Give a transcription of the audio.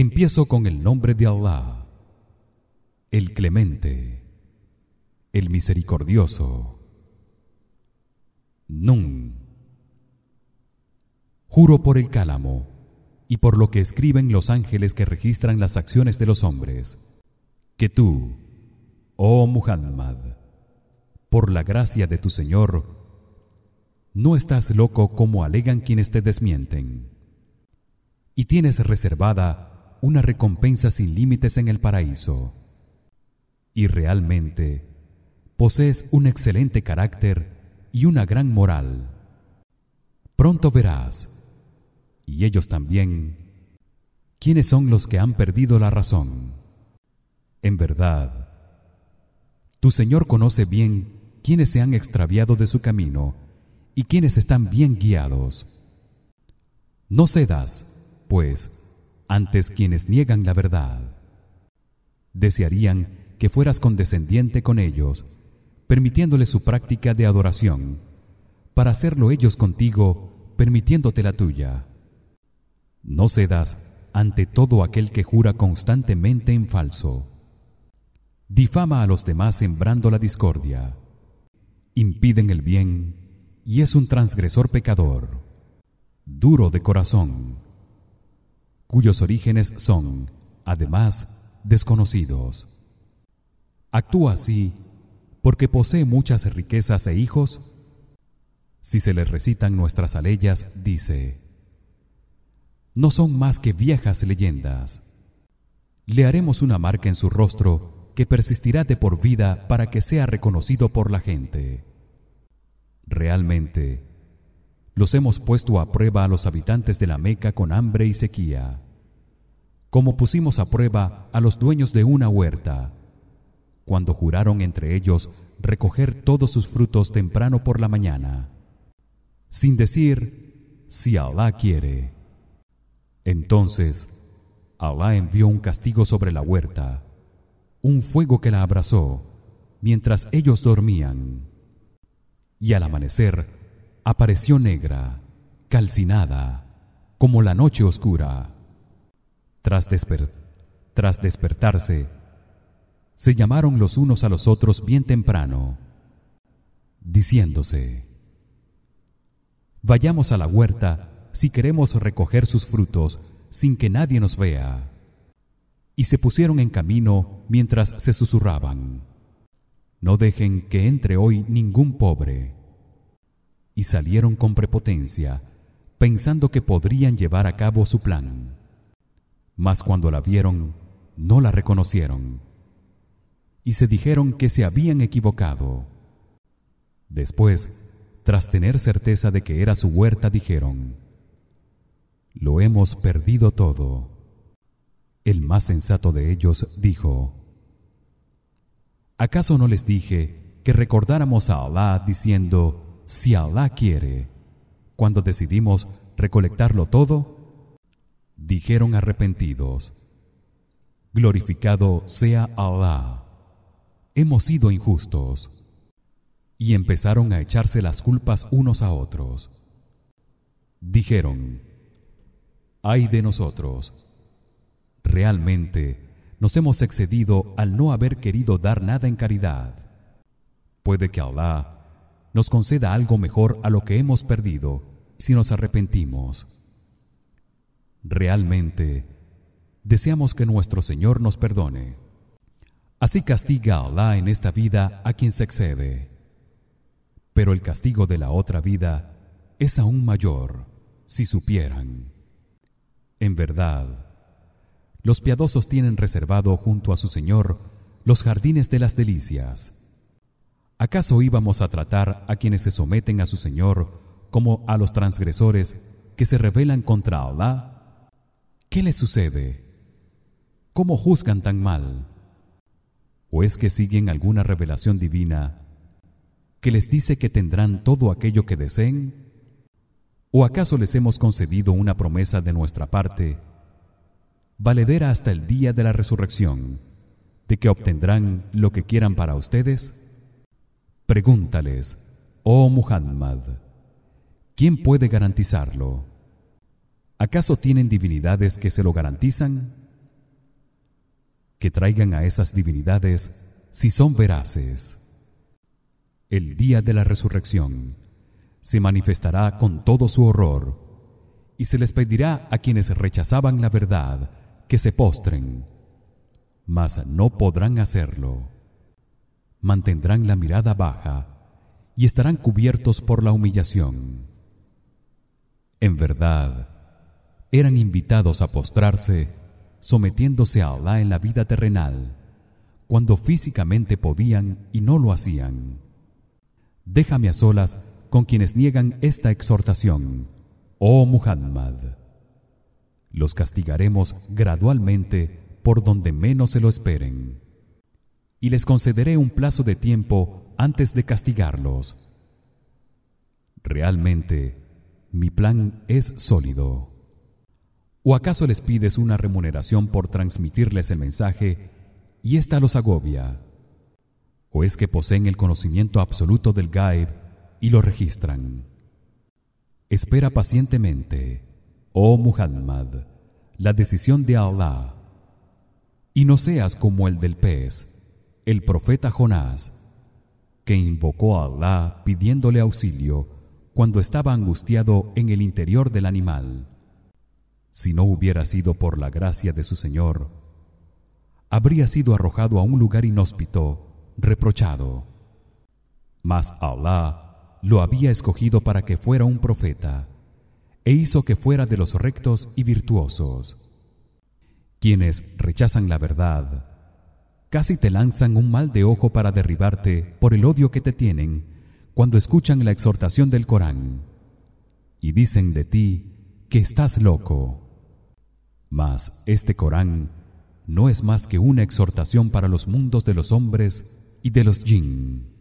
Empiezo con el nombre de Allah, el Clemente, el Misericordioso. Nun. Juro por el cálamo y por lo que escriben los ángeles que registran las acciones de los hombres, que tú, oh Muhammad, por la gracia de tu Señor, no estás loco como alegan quienes te desmienten. Y tienes reservada una recompensa sin límites en el paraíso. Y realmente posees un excelente carácter y una gran moral. Pronto verás, y ellos también, quiénes son los que han perdido la razón. En verdad, tu Señor conoce bien quiénes se han extraviado de su camino y quiénes están bien guiados. No cedas, pues, antes quienes niegan la verdad. Desearían que fueras condescendiente con ellos, permitiéndoles su práctica de adoración, para hacerlo ellos contigo, permitiéndote la tuya. No cedas ante todo aquel que jura constantemente en falso. Difama a los demás sembrando la discordia. Impiden el bien y es un transgresor pecador, duro de corazón, cuyos orígenes son, además, desconocidos. Actúa así porque posee muchas riquezas e hijos. Si se le recitan nuestras aleyas, dice: No son más que viejas leyendas. Le haremos una marca en su rostro que persistirá de por vida para que sea reconocido por la gente. Realmente los hemos puesto a prueba a los habitantes de la Meca con hambre y sequía, como pusimos a prueba a los dueños de una huerta, cuando juraron entre ellos recoger todos sus frutos temprano por la mañana, sin decir si Allah quiere. Entonces Allah envió un castigo sobre la huerta, un fuego que la abrazó mientras ellos dormían. Y al amanecer apareció negra, calcinada, como la noche oscura. Tras, despertarse, se llamaron los unos a los otros bien temprano, diciéndose: Vayamos a la huerta si queremos recoger sus frutos sin que nadie nos vea. Y se pusieron en camino mientras se susurraban: no dejen que entre hoy ningún pobre y salieron con prepotencia pensando que podrían llevar a cabo su plan. Mas cuando la vieron no la reconocieron. Y se dijeron que se habían equivocado. Después tras tener certeza de que era su huerta dijeron lo hemos perdido todo. El más sensato de ellos dijo ¿Acaso no les dije que recordáramos a Allah diciendo si Allah quiere cuando decidimos recolectarlo todo? Dijeron arrepentidos: Glorificado sea Allah. Hemos sido injustos. Y empezaron a echarse las culpas unos a otros. Dijeron: Ay de nosotros. Realmente nos hemos excedido al no haber querido dar nada en caridad. Puede que Allah nos conceda algo mejor a lo que hemos perdido si nos arrepentimos. Realmente deseamos que nuestro Señor nos perdone. Así castiga a Allah en esta vida a quien se excede. Pero el castigo de la otra vida es aún mayor si supieran. En verdad, los piadosos tienen reservado junto a su Señor los jardines de las delicias. ¿Acaso íbamos a tratar a quienes se someten a su Señor como a los transgresores que se rebelan contra Allah? ¿Qué les sucede? ¿Cómo juzgan tan mal? ¿O es que siguen alguna revelación divina que les dice que tendrán todo aquello que deseen? ¿O acaso les hemos concedido una promesa de nuestra parte valedera hasta el día de la resurrección de que obtendrán lo que quieran para ustedes pregúntales oh Muhammad quién puede garantizarlo acaso tienen divinidades que se lo garantizan que traigan a esas divinidades si son veraces. El día de la resurrección se manifestará con todo su horror y se les pedirá a quienes rechazaban la verdad que se postren mas no podrán hacerlo mantendrán la mirada baja y estarán cubiertos por la humillación. En verdad eran invitados a postrarse sometiéndose a Allah en la vida terrenal cuando físicamente podían y no lo hacían. Déjame a solas con quienes niegan esta exhortación oh Muhammad. Los castigaremos gradualmente por donde menos se lo esperen y les concederé un plazo de tiempo antes de castigarlos. Realmente mi plan es sólido. O acaso les pides una remuneración por transmitirles el mensaje y ésta los agobia o es que poseen el conocimiento absoluto del gaib y lo registran espera pacientemente oh Muhammad la decisión de Allah y no seas como el del pez el profeta Jonás que invocó a Allah pidiéndole auxilio cuando estaba angustiado en el interior del animal. Si no hubiera sido por la gracia de su Señor habría sido arrojado a un lugar inhóspito reprochado. Mas Allah lo había escogido para que fuera un profeta e hizo que fuera de los rectos y virtuosos. Quienes rechazan la verdad casi te lanzan un mal de ojo para derribarte por el odio que te tienen cuando escuchan la exhortación del Corán. Y dicen de ti que estás loco. Mas este Corán no es más que una exhortación para los mundos de los hombres y de los jinn